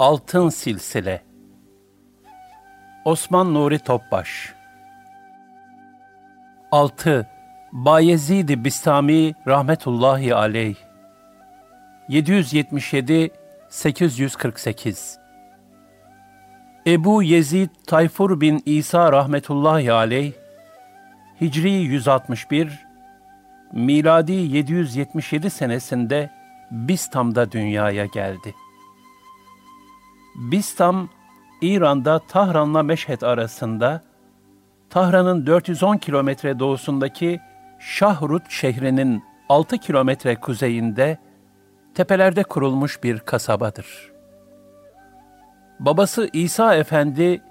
Altın Silsile Osman Nuri Topbaş 6. Bayezid-i Bistami rahmetullahi aleyh 777 848 Ebu Yezid Tayfur bin İsa rahmetullahi aleyh Hicri 161 miladi 777 senesinde Bistam'da dünyaya geldi. Bistam, İran'da Tahran'la Meşhed arasında, Tahran'ın 410 kilometre doğusundaki Şahrut şehrinin 6 kilometre kuzeyinde, tepelerde kurulmuş bir kasabadır. Babası İsa Efendi,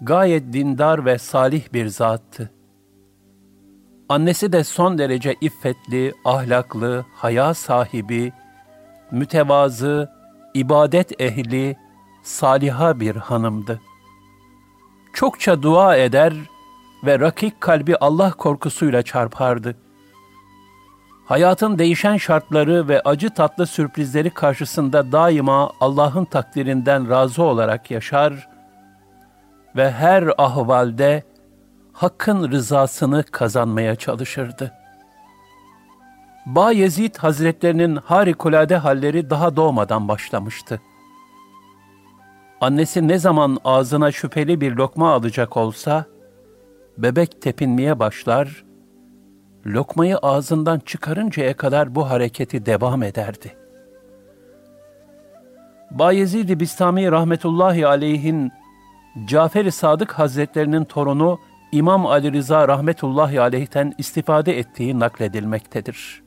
gayet dindar ve salih bir zattı. Annesi de son derece iffetli, ahlaklı, haya sahibi, mütevazı, ibadet ehli, saliha bir hanımdı. Çokça dua eder ve rakik kalbi Allah korkusuyla çarpardı. Hayatın değişen şartları ve acı tatlı sürprizleri karşısında daima Allah'ın takdirinden razı olarak yaşar ve her ahvalde Hakk'ın rızasını kazanmaya çalışırdı. Bayezid Hazretlerinin harikulade halleri daha doğmadan başlamıştı. Annesi ne zaman ağzına şüpheli bir lokma alacak olsa, bebek tepinmeye başlar, lokmayı ağzından çıkarıncaya kadar bu hareketi devam ederdi. Bayezid-i Bistami rahmetullahi aleyhin Cafer-i Sadık Hazretlerinin torunu İmam Ali Rıza rahmetullahi aleyhten istifade ettiği nakledilmektedir.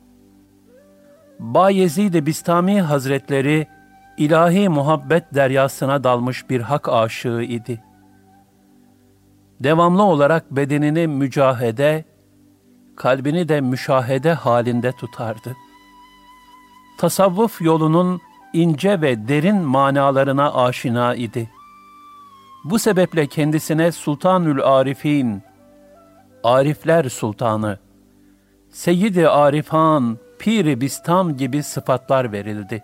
Bayezid-i Bistami Hazretleri ilahi muhabbet deryasına dalmış bir hak aşığı idi. Devamlı olarak bedenini mücahede, kalbini de müşahede halinde tutardı. Tasavvuf yolunun ince ve derin manalarına aşina idi. Bu sebeple kendisine Sultanül Arifin, Arifler Sultanı, Seyyid-i Arifan, Pir-i Bistam gibi sıfatlar verildi.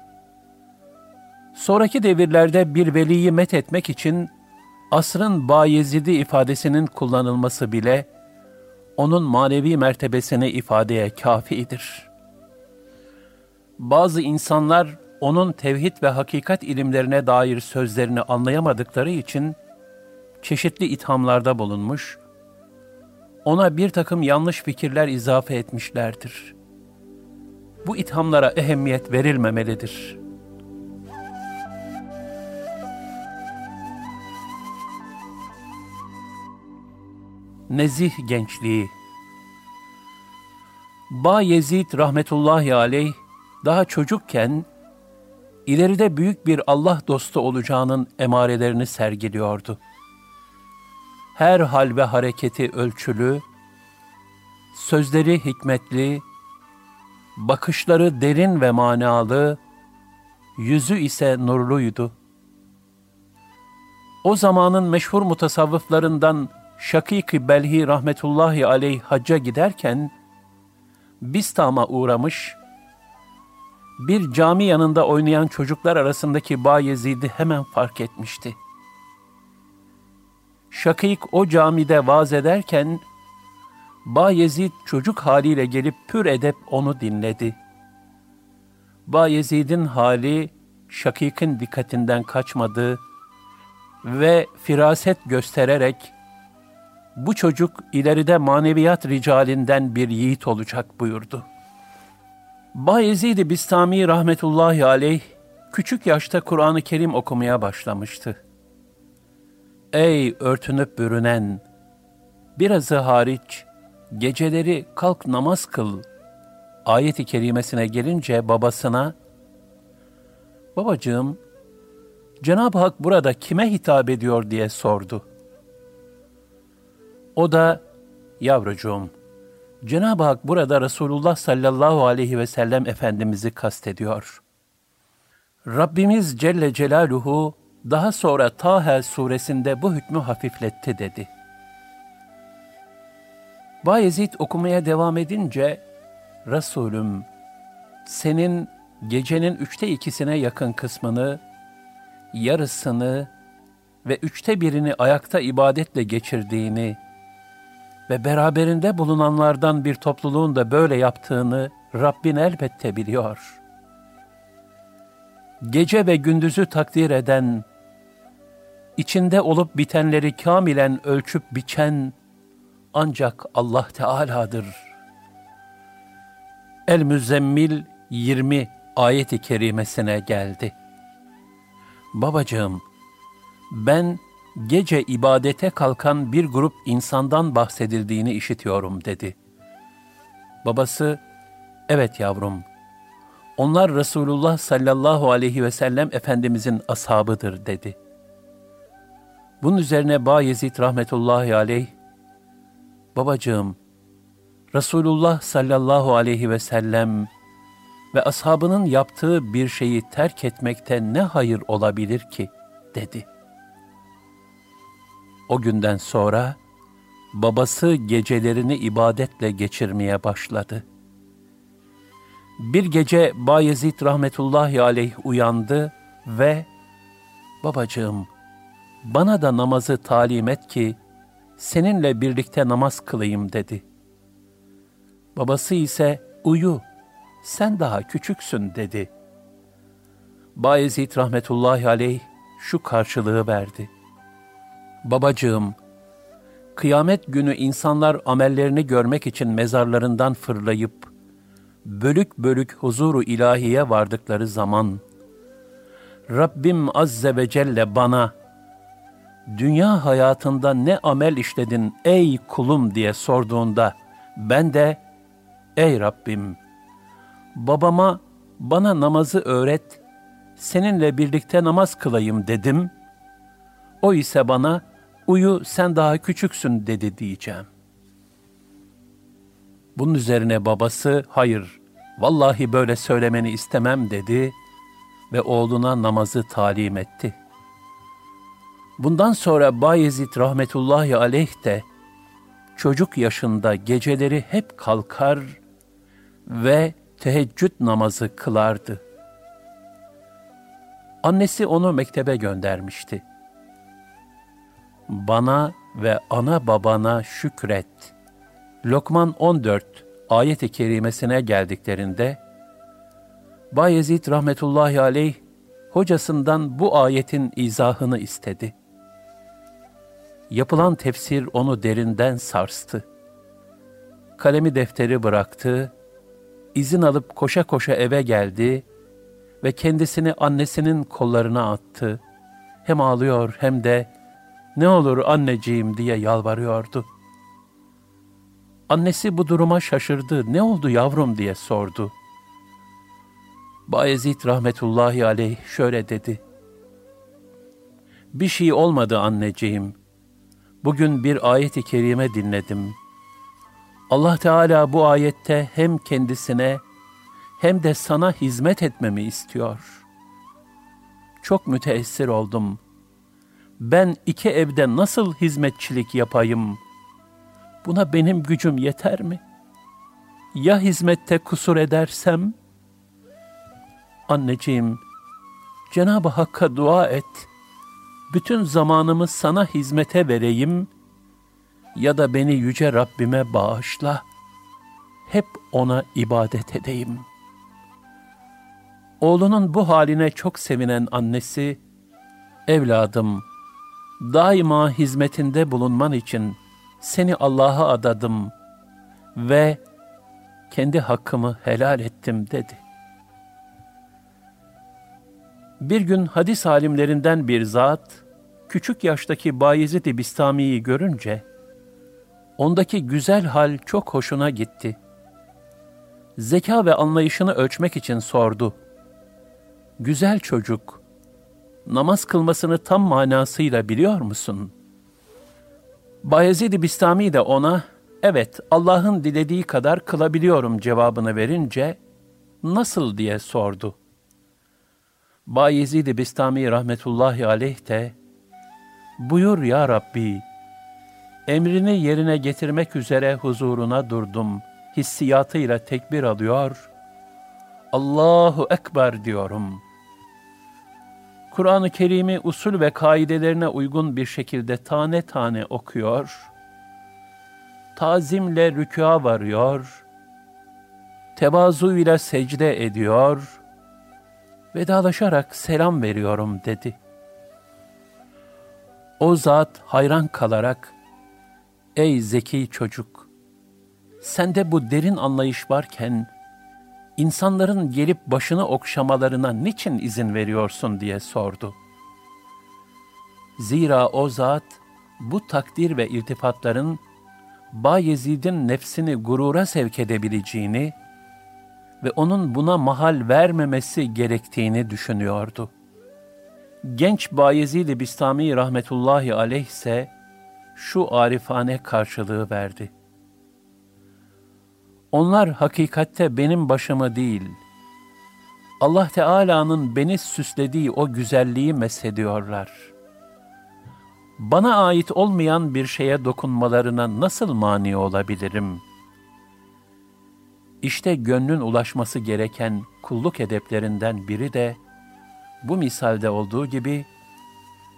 Sonraki devirlerde bir veliyi met etmek için asrın Bayezidi ifadesinin kullanılması bile onun manevi mertebesini ifadeye kafidir. Bazı insanlar onun tevhid ve hakikat ilimlerine dair sözlerini anlayamadıkları için çeşitli ithamlarda bulunmuş, ona bir takım yanlış fikirler izafe etmişlerdir. Bu ithamlara ehemmiyet verilmemelidir.'' Nezih gençliği. Ba Yezid rahmetullahi aleyh daha çocukken ileride büyük bir Allah dostu olacağının emarelerini sergiliyordu. Her hal ve hareketi ölçülü, sözleri hikmetli, bakışları derin ve manalı, yüzü ise nurluydu. O zamanın meşhur mutasavvıflarından Şakik-i Belhi rahmetullahi aleyh hacca giderken, Bistam'a uğramış, bir cami yanında oynayan çocuklar arasındaki Bayezid'i hemen fark etmişti. Şakik o camide vaaz ederken, Bayezid çocuk haliyle gelip pür edep onu dinledi. Bayezid'in hali, Şakik'in dikkatinden kaçmadı ve firaset göstererek, bu çocuk ileride maneviyat ricalinden bir yiğit olacak buyurdu. Bayezid-i Bistami rahmetullahi aleyh küçük yaşta Kur'an-ı Kerim okumaya başlamıştı. Ey örtünüp bürünen, birazı hariç geceleri kalk namaz kıl ayeti kerimesine gelince babasına, babacığım, Cenab-ı Hak burada kime hitap ediyor diye sordu. O da, yavrucuğum, Cenab-ı Hak burada Resulullah sallallahu aleyhi ve sellem Efendimiz'i kastediyor. Rabbimiz Celle Celaluhu daha sonra Taha suresinde bu hükmü hafifletti dedi. Bayezid okumaya devam edince, Resulüm, senin gecenin üçte ikisine yakın kısmını yarısını ve üçte birini ayakta ibadetle geçirdiğini ve beraberinde bulunanlardan bir topluluğun da böyle yaptığını Rabbin elbette biliyor. Gece ve gündüzü takdir eden, içinde olup bitenleri kamilen ölçüp biçen ancak Allah Teala'dır. El-Müzzemmil 20 ayeti kerimesine geldi. Babacığım, ben gece ibadete kalkan bir grup insandan bahsedildiğini işitiyorum dedi. Babası, evet yavrum, onlar Resulullah sallallahu aleyhi ve sellem Efendimizin ashabıdır dedi. Bunun üzerine Bayezid rahmetullahi aleyh, babacığım, Resulullah sallallahu aleyhi ve sellem ve ashabının yaptığı bir şeyi terk etmekte ne hayır olabilir ki, dedi. O günden sonra, babası gecelerini ibadetle geçirmeye başladı. Bir gece Bayezid rahmetullahi aleyh uyandı ve, babacığım, bana da namazı talim et ki, seninle birlikte namaz kılayım dedi. Babası ise, uyu, sen daha küçüksün dedi. Bayezid rahmetullahi aleyh şu karşılığı verdi. Babacığım, kıyamet günü insanlar amellerini görmek için mezarlarından fırlayıp, bölük bölük huzuru ilahiye vardıkları zaman, Rabbim Azze ve Celle bana, dünya hayatında ne amel işledin ey kulum diye sorduğunda, ben de, ey Rabbim, babama bana namazı öğret, seninle birlikte namaz kılayım dedim. O ise bana, uyu sen daha küçüksün dedi diyeceğim. Bunun üzerine babası, hayır, vallahi böyle söylemeni istemem dedi ve oğluna namazı talim etti. Bundan sonra Bayezid rahmetullahi aleyh de çocuk yaşında geceleri hep kalkar ve teheccüd namazı kılardı. Annesi onu mektebe göndermişti. Bana ve ana babana şükret. Lokman 14 ayet-i kerimesine geldiklerinde, Bayezid rahmetullahi aleyh hocasından bu ayetin izahını istedi. Yapılan tefsir onu derinden sarstı. Kalemi defteri bıraktı izin alıp koşa koşa eve geldi ve kendisini annesinin kollarına attı. Hem ağlıyor hem de ne olur anneciğim diye yalvarıyordu. Annesi bu duruma şaşırdı. Ne oldu yavrum diye sordu. Bayezid rahmetullahi aleyh şöyle dedi. Bir şey olmadı anneciğim. Bugün bir ayet-i kerime dinledim.'' Allah Teala bu ayette hem kendisine hem de sana hizmet etmemi istiyor. Çok müteessir oldum. Ben iki evde nasıl hizmetçilik yapayım? Buna benim gücüm yeter mi? Ya hizmette kusur edersem? Anneciğim, Cenab-ı Hakk'a dua et. Bütün zamanımı sana hizmete vereyim.'' ya da beni yüce Rabbime bağışla, hep ona ibadet edeyim. Oğlunun bu haline çok sevinen annesi, evladım, daima hizmetinde bulunman için seni Allah'a adadım ve kendi hakkımı helal ettim dedi. Bir gün hadis alimlerinden bir zat, küçük yaştaki Bayezid-i Bistami'yi görünce, Ondaki güzel hal çok hoşuna gitti. Zeka ve anlayışını ölçmek için sordu. Güzel çocuk, namaz kılmasını tam manasıyla biliyor musun? Bayezid-i Bistami de ona, evet Allah'ın dilediği kadar kılabiliyorum cevabını verince, nasıl diye sordu. Bayezid-i Bistami rahmetullahi aleyh de, buyur ya Rabbi, emrini yerine getirmek üzere huzuruna durdum. Hissiyatıyla tekbir alıyor. Allahu Ekber diyorum. Kur'an-ı Kerim'i usul ve kaidelerine uygun bir şekilde tane tane okuyor, tazimle rükûa varıyor, tevazuyla secde ediyor, vedalaşarak selam veriyorum dedi. O zat hayran kalarak, ey zeki çocuk, sende bu derin anlayış varken, insanların gelip başını okşamalarına niçin izin veriyorsun diye sordu. Zira o zat, bu takdir ve iltifatların, Bayezid'in nefsini gurura sevk edebileceğini ve onun buna mahal vermemesi gerektiğini düşünüyordu. Genç Bayezid-i Bistami rahmetullahi aleyh ise şu arifane karşılığı verdi. Onlar hakikatte benim başımı değil, Allah Teala'nın beni süslediği o güzelliği meshediyorlar. Bana ait olmayan bir şeye dokunmalarına nasıl mani olabilirim? İşte gönlün ulaşması gereken kulluk edeplerinden biri de, bu misalde olduğu gibi,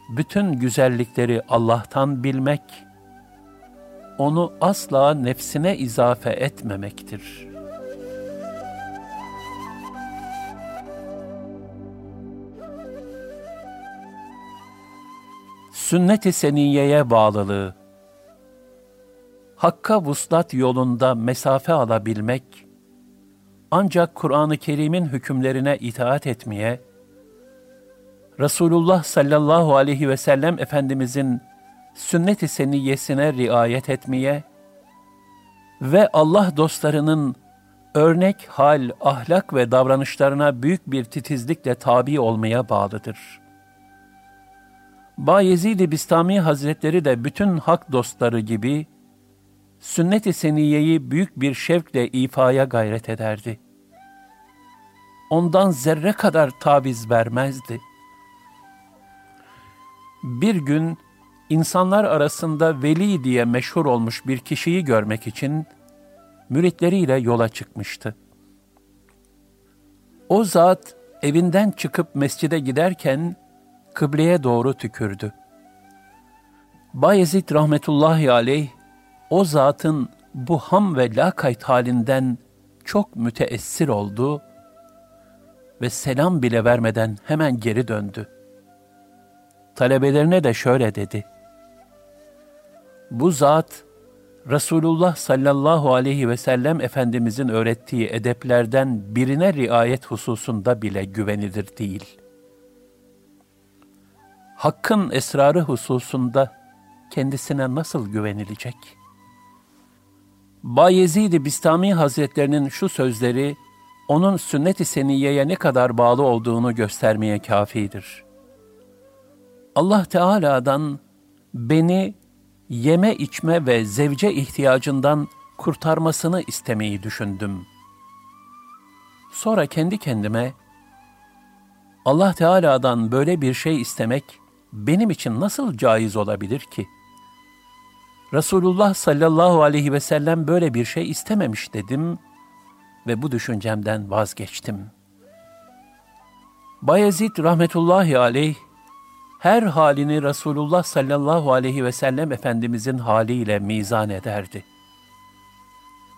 bütün güzellikleri Allah'tan bilmek, onu asla nefsine izafe etmemektir. Sünnet-i seniyeye bağlılığı Hakka vuslat yolunda mesafe alabilmek, ancak Kur'an-ı Kerim'in hükümlerine itaat etmeye, Resulullah sallallahu aleyhi ve sellem Efendimizin sünnet-i seniyyesine riayet etmeye ve Allah dostlarının örnek hal, ahlak ve davranışlarına büyük bir titizlikle tabi olmaya bağlıdır. Bayezid-i Bistami Hazretleri de bütün hak dostları gibi, sünnet-i seniyyeyi büyük bir şevkle ifaya gayret ederdi. Ondan zerre kadar taviz vermezdi. Bir gün insanlar arasında veli diye meşhur olmuş bir kişiyi görmek için müritleriyle yola çıkmıştı. O zat evinden çıkıp mescide giderken kıbleye doğru tükürdü. Bayezid rahmetullahi aleyh o zatın bu ham ve lakayt halinden çok müteessir oldu ve selam bile vermeden hemen geri döndü. Talebelerine de şöyle dedi. Bu zat, Resulullah sallallahu aleyhi ve sellem Efendimizin öğrettiği edeplerden birine riayet hususunda bile güvenilir değil. Hakkın esrarı hususunda kendisine nasıl güvenilecek? Bayezid-i Bistami Hazretlerinin şu sözleri, onun sünnet-i seniyeye ne kadar bağlı olduğunu göstermeye kafidir. Allah Teala'dan beni yeme içme ve zevce ihtiyacından kurtarmasını istemeyi düşündüm. Sonra kendi kendime, Allah Teala'dan böyle bir şey istemek benim için nasıl caiz olabilir ki? Resulullah sallallahu aleyhi ve sellem böyle bir şey istememiş dedim ve bu düşüncemden vazgeçtim. Bayezid rahmetullahi aleyh her halini Resulullah sallallahu aleyhi ve sellem Efendimizin haliyle mizan ederdi.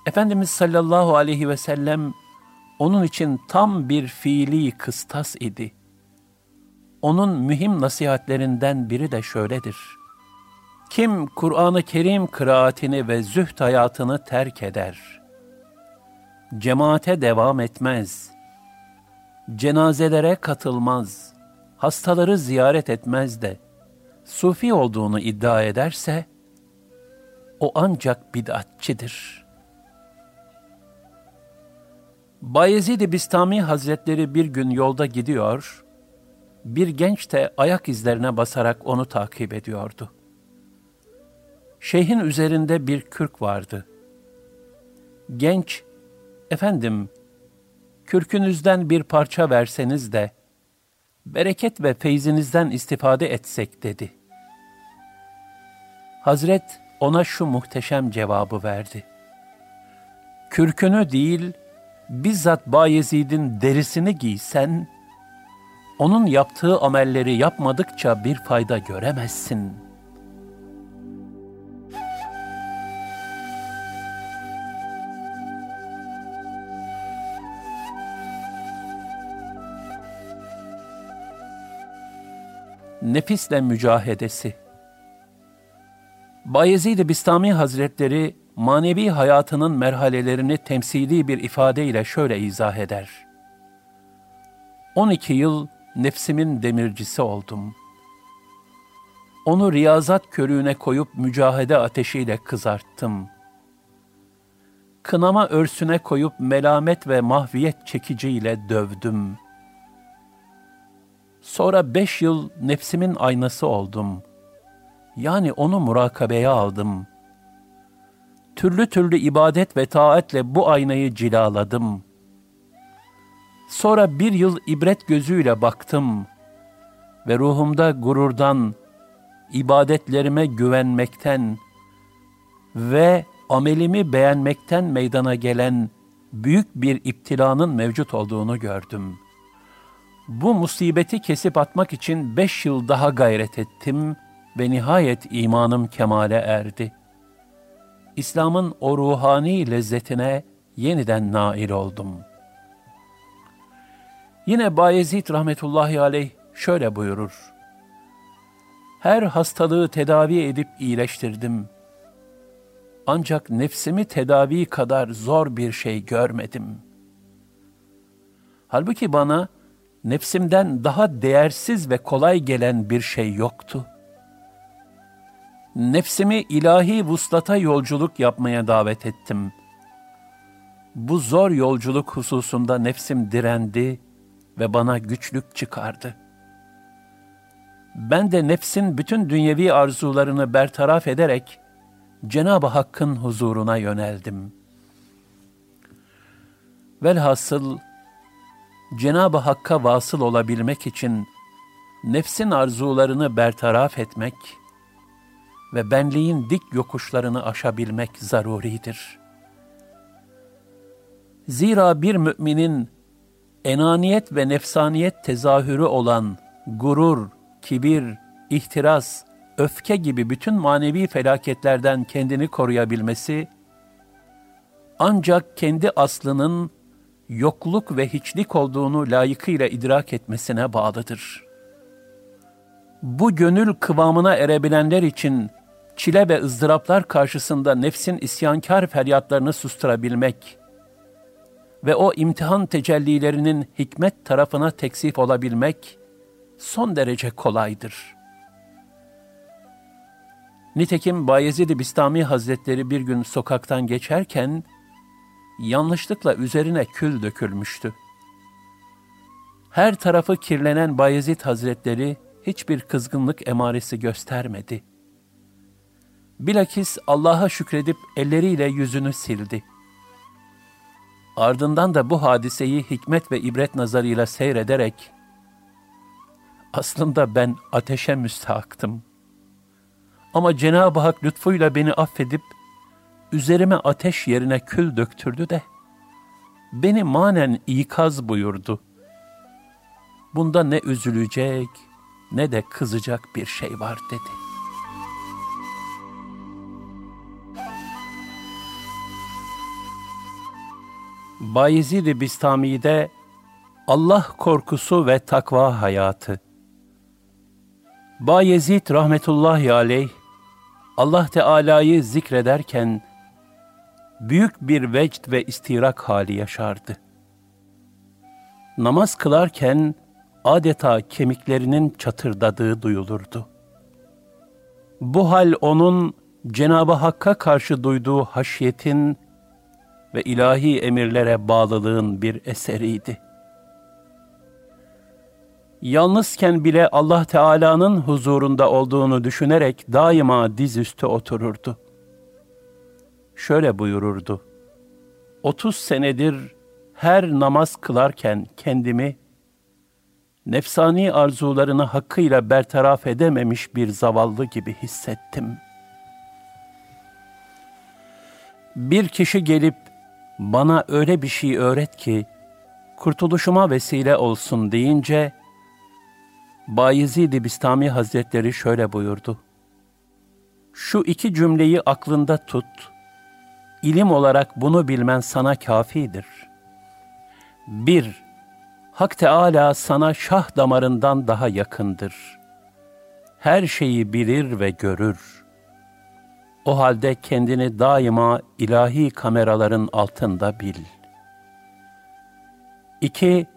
Efendimiz sallallahu aleyhi ve sellem onun için tam bir fiili kıstas idi. Onun mühim nasihatlerinden biri de şöyledir. Kim Kur'an-ı Kerim kıraatini ve zühd hayatını terk eder, cemaate devam etmez, cenazelere katılmaz.'' Hastaları ziyaret etmez de sufi olduğunu iddia ederse o ancak bid'atçidir. Bayezid-i Bistami Hazretleri bir gün yolda gidiyor, bir genç de ayak izlerine basarak onu takip ediyordu. Şeyhin üzerinde bir kürk vardı. Genç, efendim, kürkünüzden bir parça verseniz de, bereket ve feyzinizden istifade etsek dedi. Hazret ona şu muhteşem cevabı verdi. Kürkünü değil, bizzat Bayezid'in derisini giysen, onun yaptığı amelleri yapmadıkça bir fayda göremezsin. Nefisle mücahedesi Bayezid-i Bistami Hazretleri manevi hayatının merhalelerini temsili bir ifadeyle şöyle izah eder. 12 yıl nefsimin demircisi oldum. Onu riyazat körüğüne koyup mücahede ateşiyle kızarttım. Kınama örsüne koyup melamet ve mahviyet çekiciyle dövdüm. Sonra beş yıl nefsimin aynası oldum. Yani onu murakabeye aldım. Türlü türlü ibadet ve taatle bu aynayı cilaladım.'' Sonra bir yıl ibret gözüyle baktım ve ruhumda gururdan, ibadetlerime güvenmekten ve amelimi beğenmekten meydana gelen büyük bir iptilanın mevcut olduğunu gördüm. Bu musibeti kesip atmak için beş yıl daha gayret ettim ve nihayet imanım kemale erdi. İslam'ın o ruhani lezzetine yeniden nail oldum.'' Yine Bayezid rahmetullahi aleyh şöyle buyurur. Her hastalığı tedavi edip iyileştirdim. Ancak nefsimi tedavi kadar zor bir şey görmedim. Halbuki bana nefsimden daha değersiz ve kolay gelen bir şey yoktu. Nefsimi ilahi vuslata yolculuk yapmaya davet ettim. Bu zor yolculuk hususunda nefsim direndi, ve bana güçlük çıkardı. Ben de nefsin bütün dünyevi arzularını bertaraf ederek Cenab-ı Hakk'ın huzuruna yöneldim. Velhasıl Cenab-ı Hakk'a vasıl olabilmek için nefsin arzularını bertaraf etmek ve benliğin dik yokuşlarını aşabilmek zaruridir. Zira bir müminin enaniyet ve nefsaniyet tezahürü olan gurur, kibir, ihtiras, öfke gibi bütün manevi felaketlerden kendini koruyabilmesi, ancak kendi aslının yokluk ve hiçlik olduğunu layıkıyla idrak etmesine bağlıdır. Bu gönül kıvamına erebilenler için çile ve ızdıraplar karşısında nefsin isyankar feryatlarını susturabilmek, ve o imtihan tecellilerinin hikmet tarafına teksif olabilmek son derece kolaydır. Nitekim Bayezid-i Bistami Hazretleri bir gün sokaktan geçerken yanlışlıkla üzerine kül dökülmüştü. Her tarafı kirlenen Bayezid Hazretleri hiçbir kızgınlık emaresi göstermedi. Bilakis Allah'a şükredip elleriyle yüzünü sildi. Ardından da bu hadiseyi hikmet ve ibret nazarıyla seyrederek, aslında ben ateşe müstahaktım. Ama Cenab-ı Hak lütfuyla beni affedip, üzerime ateş yerine kül döktürdü de, beni manen ikaz buyurdu. Bunda ne üzülecek, ne de kızacak bir şey var dedi. Bayezid-i Bistami'de Allah korkusu ve takva hayatı. Bayezid rahmetullahi aleyh Allah Teala'yı zikrederken büyük bir vecd ve istirak hali yaşardı. Namaz kılarken adeta kemiklerinin çatırdadığı duyulurdu. Bu hal onun Cenab-ı Hakk'a karşı duyduğu haşyetin ve ilahi emirlere bağlılığın bir eseriydi. Yalnızken bile Allah Teala'nın huzurunda olduğunu düşünerek daima dizüstü otururdu. Şöyle buyururdu. 30 senedir her namaz kılarken kendimi nefsani arzularını hakkıyla bertaraf edememiş bir zavallı gibi hissettim. Bir kişi gelip bana öyle bir şey öğret ki kurtuluşuma vesile olsun deyince Bayezid-i Bistami Hazretleri şöyle buyurdu. Şu iki cümleyi aklında tut. İlim olarak bunu bilmen sana kafidir. Bir, Hak Teâlâ sana şah damarından daha yakındır. Her şeyi bilir ve görür. O halde kendini daima ilahi kameraların altında bil. İki,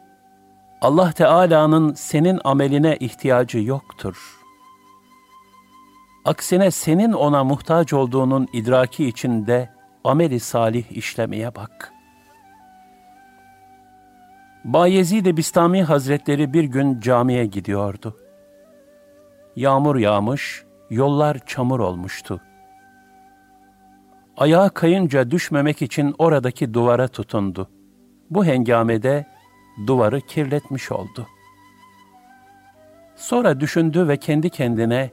Allah Teala'nın senin ameline ihtiyacı yoktur. Aksine senin ona muhtaç olduğunun idraki içinde ameli salih işlemeye bak. Bayezid-i Bistami Hazretleri bir gün camiye gidiyordu. Yağmur yağmış, yollar çamur olmuştu. Ayağa kayınca düşmemek için oradaki duvara tutundu. Bu hengamede duvarı kirletmiş oldu. Sonra düşündü ve kendi kendine,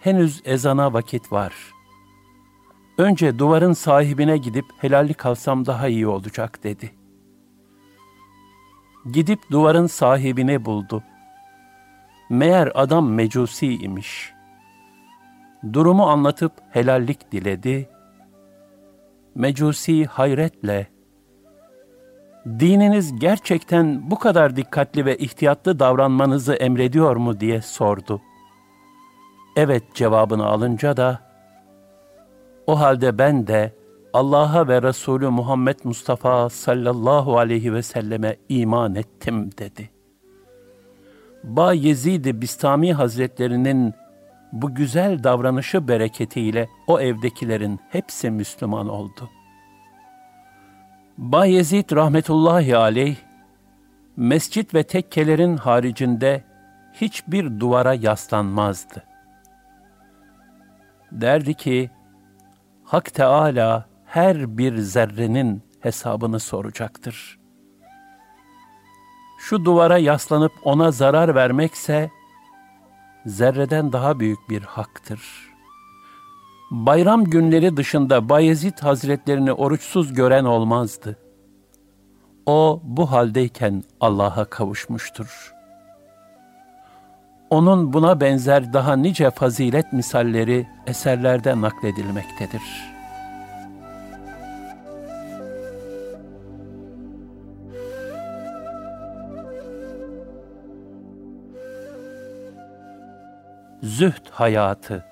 henüz ezana vakit var. Önce duvarın sahibine gidip helallik alsam daha iyi olacak dedi. Gidip duvarın sahibini buldu. Meğer adam mecusi imiş. Durumu anlatıp helallik diledi. Mecusi hayretle, dininiz gerçekten bu kadar dikkatli ve ihtiyatlı davranmanızı emrediyor mu diye sordu. Evet cevabını alınca da, o halde ben de Allah'a ve Resulü Muhammed Mustafa sallallahu aleyhi ve selleme iman ettim dedi. Ba Yezid-i Bistami Hazretlerinin bu güzel davranışı bereketiyle o evdekilerin hepsi Müslüman oldu.'' Bayezid rahmetullahi aleyh, mescit ve tekkelerin haricinde hiçbir duvara yaslanmazdı. Derdi ki, Hak Teala her bir zerrenin hesabını soracaktır. Şu duvara yaslanıp ona zarar vermekse, zerreden daha büyük bir haktır.'' bayram günleri dışında Bayezid Hazretlerini oruçsuz gören olmazdı. O bu haldeyken Allah'a kavuşmuştur. Onun buna benzer daha nice fazilet misalleri eserlerde nakledilmektedir. Zühd Hayatı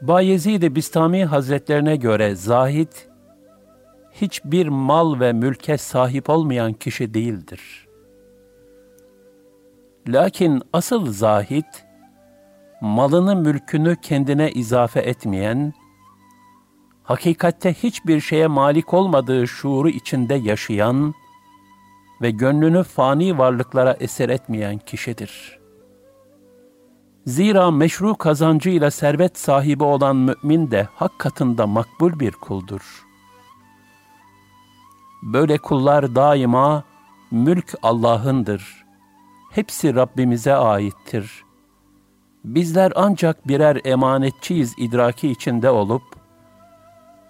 Bayezid-i Bistami Hazretlerine göre zahit, hiçbir mal ve mülke sahip olmayan kişi değildir. Lakin asıl zahit, malını mülkünü kendine izafe etmeyen, hakikatte hiçbir şeye malik olmadığı şuuru içinde yaşayan ve gönlünü fani varlıklara eser etmeyen kişidir.'' Zira meşru kazancıyla servet sahibi olan mümin de hak katında makbul bir kuldur. Böyle kullar daima mülk Allah'ındır. Hepsi Rabbimize aittir. Bizler ancak birer emanetçiyiz idraki içinde olup,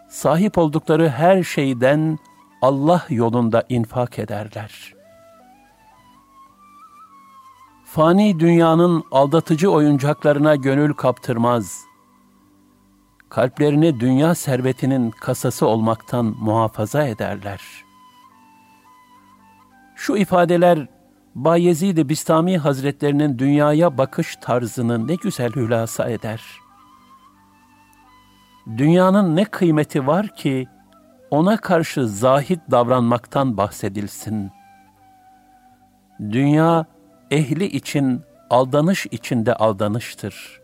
sahip oldukları her şeyden Allah yolunda infak ederler.'' fani dünyanın aldatıcı oyuncaklarına gönül kaptırmaz. Kalplerini dünya servetinin kasası olmaktan muhafaza ederler. Şu ifadeler Bayezid-i Bistami Hazretlerinin dünyaya bakış tarzını ne güzel hülasa eder. Dünyanın ne kıymeti var ki ona karşı zahit davranmaktan bahsedilsin. Dünya ehli için aldanış içinde aldanıştır.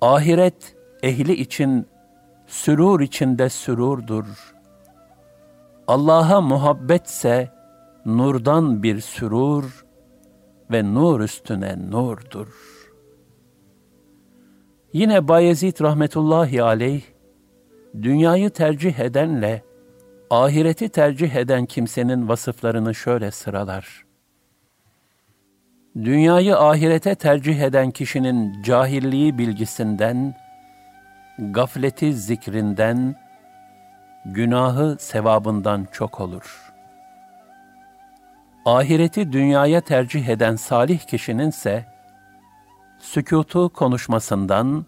Ahiret ehli için sürur içinde sürurdur. Allah'a muhabbetse nurdan bir sürur ve nur üstüne nurdur. Yine Bayezid rahmetullahi aleyh, dünyayı tercih edenle ahireti tercih eden kimsenin vasıflarını şöyle sıralar dünyayı ahirete tercih eden kişinin cahilliği bilgisinden, gafleti zikrinden, günahı sevabından çok olur. Ahireti dünyaya tercih eden salih kişinin ise sükutu konuşmasından,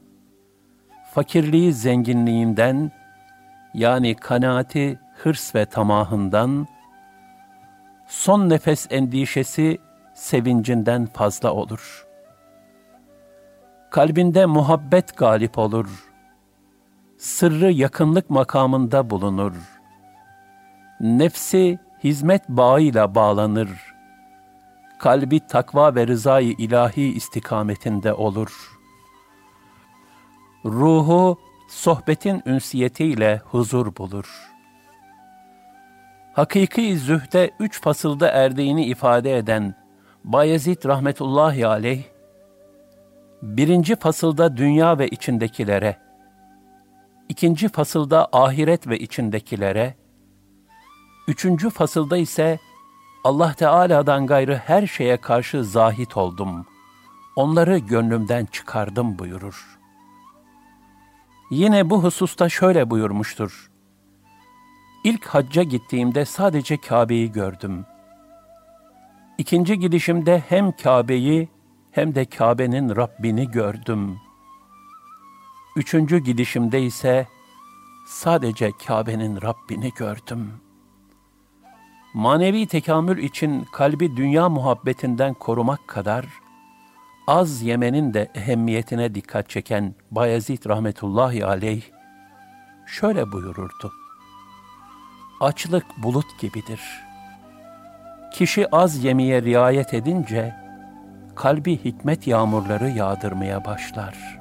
fakirliği zenginliğinden, yani kanaati hırs ve tamahından, son nefes endişesi sevincinden fazla olur. Kalbinde muhabbet galip olur. Sırrı yakınlık makamında bulunur. Nefsi hizmet bağıyla bağlanır. Kalbi takva ve rızayı ilahi istikametinde olur. Ruhu sohbetin ünsiyetiyle huzur bulur. Hakiki zühde üç fasılda erdiğini ifade eden Bayezid rahmetullahi aleyh, birinci fasılda dünya ve içindekilere, ikinci fasılda ahiret ve içindekilere, üçüncü fasılda ise Allah Teala'dan gayrı her şeye karşı zahit oldum. Onları gönlümden çıkardım buyurur. Yine bu hususta şöyle buyurmuştur. İlk hacca gittiğimde sadece Kabe'yi gördüm. İkinci gidişimde hem Kabe'yi hem de Kabe'nin Rabbini gördüm. Üçüncü gidişimde ise sadece Kabe'nin Rabbini gördüm. Manevi tekamül için kalbi dünya muhabbetinden korumak kadar, az yemenin de ehemmiyetine dikkat çeken Bayezid rahmetullahi aleyh, şöyle buyururdu. Açlık bulut gibidir. Kişi az yemeye riayet edince, kalbi hikmet yağmurları yağdırmaya başlar.